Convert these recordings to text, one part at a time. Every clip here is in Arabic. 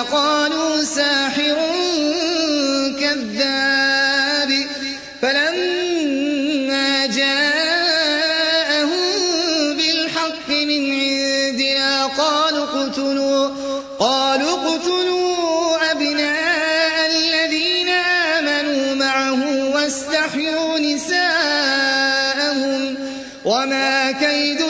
فقالوا ساحر كذاب فلما جاءهم بالحق من عندنا قالوا اقتلوا قالوا اقتلوا أبناء الذين آمنوا معه واستحيوا نساءهم وما كيد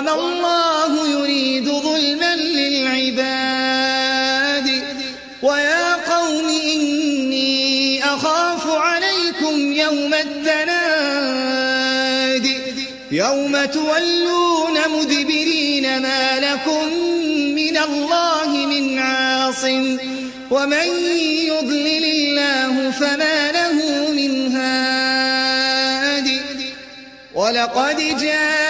وما الله يريد ظلما للعباد. ويا قوم إني أخاف عليكم يوم التناد. يوم تولون مدبرين ما لكم من الله من عاصم. ومن يضلل الله فما له من هاد. ولقد جاءكم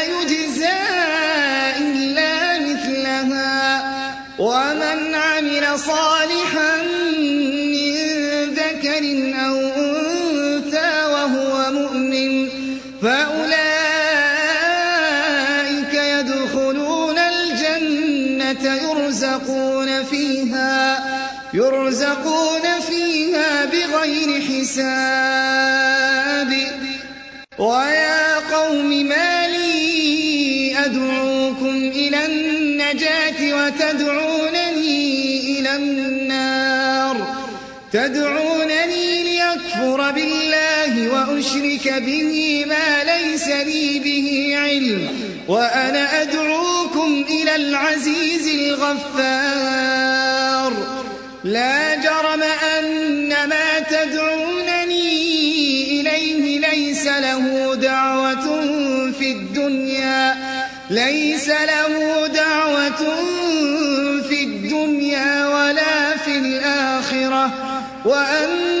به ما ليس لي به علم وأنا أدعوكم إلى العزيز الغفار. لا جرم أن ما تدعونني إليه ليس له دعوة في الدنيا ليس له دعوة في الدنيا ولا في الآخرة. وأن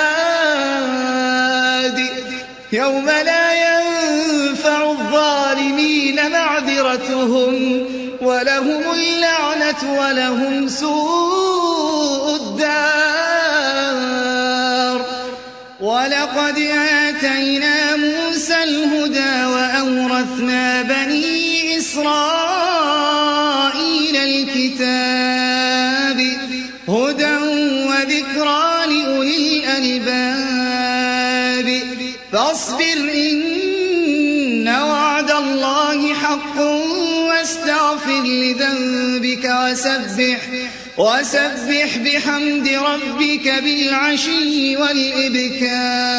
معذرتهم ولهم اللعنة ولهم سوء الدار وسبح وسبح بحمد ربك بالعشي والإبكار.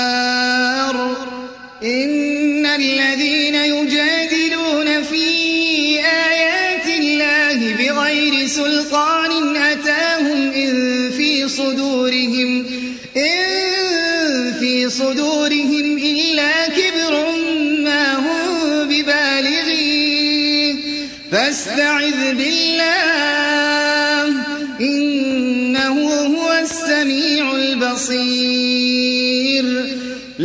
إن الذين يجادلون في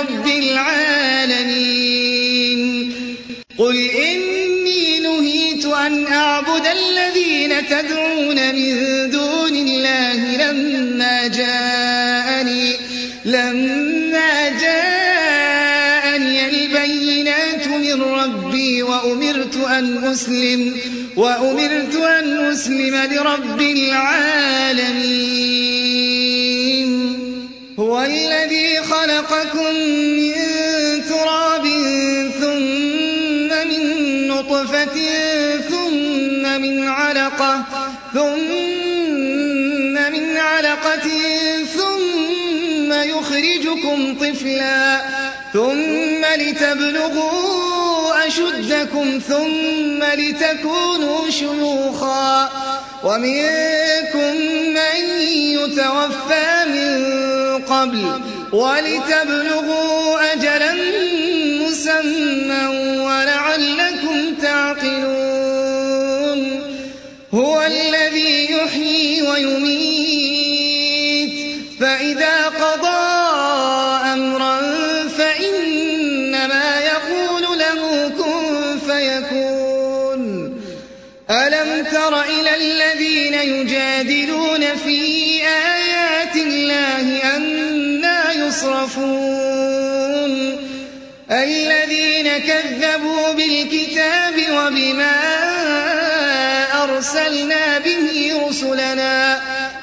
رب العالمين. قل إني نهيت أن أعبد الذين تدعون من دون الله لما جاءني لما جاءني البينات من ربي وأمرت أن أسلم وأمرت أن أسلم لرب العالمين. هو الذي خلقكم من تراب ثم من نطفة ثم من علقة ثم من علقة ثم يخرجكم طفلا ثم لتبلغوا أشدكم ثم لتكونوا شيوخا ومنكم من يتوفى من قبل ولتبلغوا أجلا مسمى ولعلكم تعقلون. هو الذي يحيي ويميت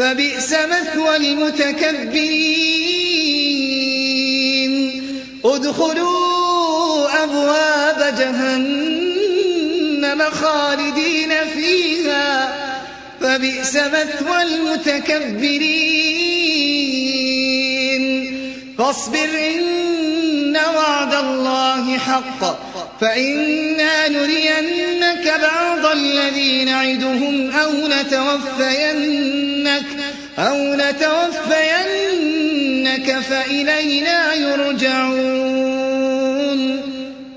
فبئس مثوى المتكبرين. ادخلوا أبواب جهنم خالدين فيها. فبئس مثوى المتكبرين. فاصبر إن وعد الله حق. فإنا نرينك بعض الذي نعدهم أو نتوفينك أو نتوفينك فإلينا يرجعون.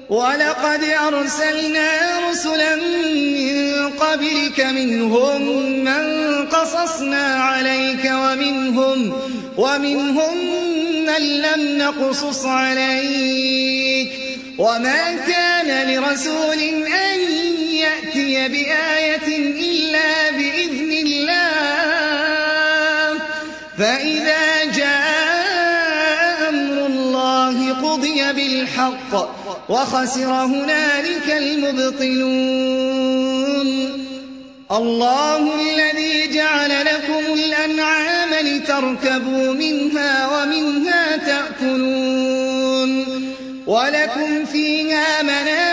ولقد أرسلنا رسلا من قبلك منهم من قصصنا عليك ومنهم ومنهم من لم نقصص عليك. وما كان لرسول أن يأتي بآية إلا بإذن الله. فإذا جاء أمر الله قضي بالحق وخسر هنالك المبطلون. الله الذي جعل لكم الأنعام لتركبوا منها ومنها تأكلون. ولكم فيها منافع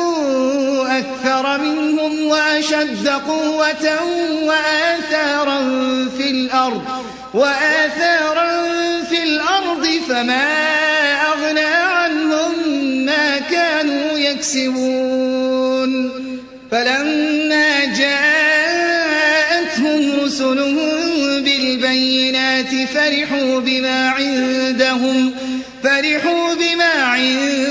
أكثر منهم وأشد قوة وآثارا في الأرض وآثارا في الأرض فما أغنى عنهم ما كانوا يكسبون. فلما جاءتهم رسلهم بالبينات فرحوا بما عندهم فرحوا بما عندهم